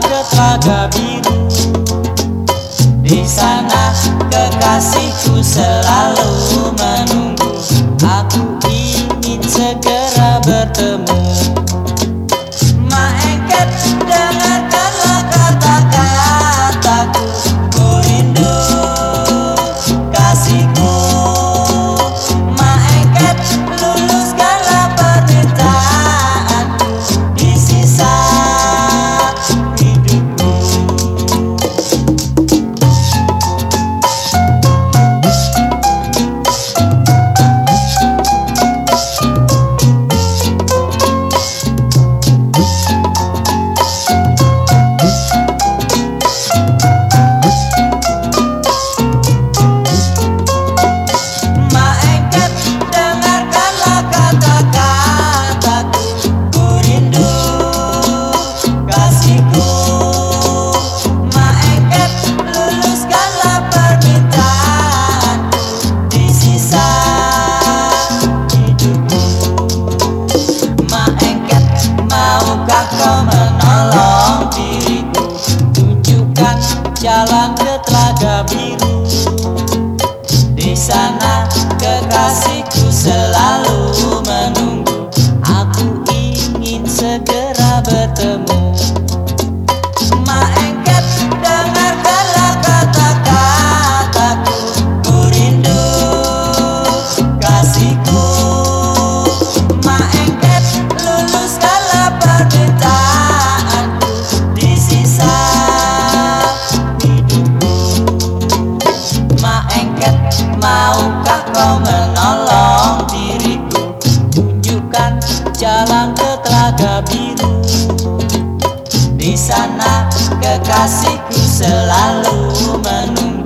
ke telaga biru Di sana kekasihku selalu menunggu. Aku ingin segera bertemu. Kau menolong diriku Tunjukkan jalan ke telaga biru di sana kekasihku selalu menunggu. Aku ingin segera bertemu biru. Di sana kekasihku selalu menunggu